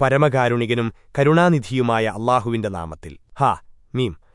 പരമകാരുണികനും കരുണാനിധിയുമായ അള്ളാഹുവിന്റെ നാമത്തിൽ. ഹാ മീം.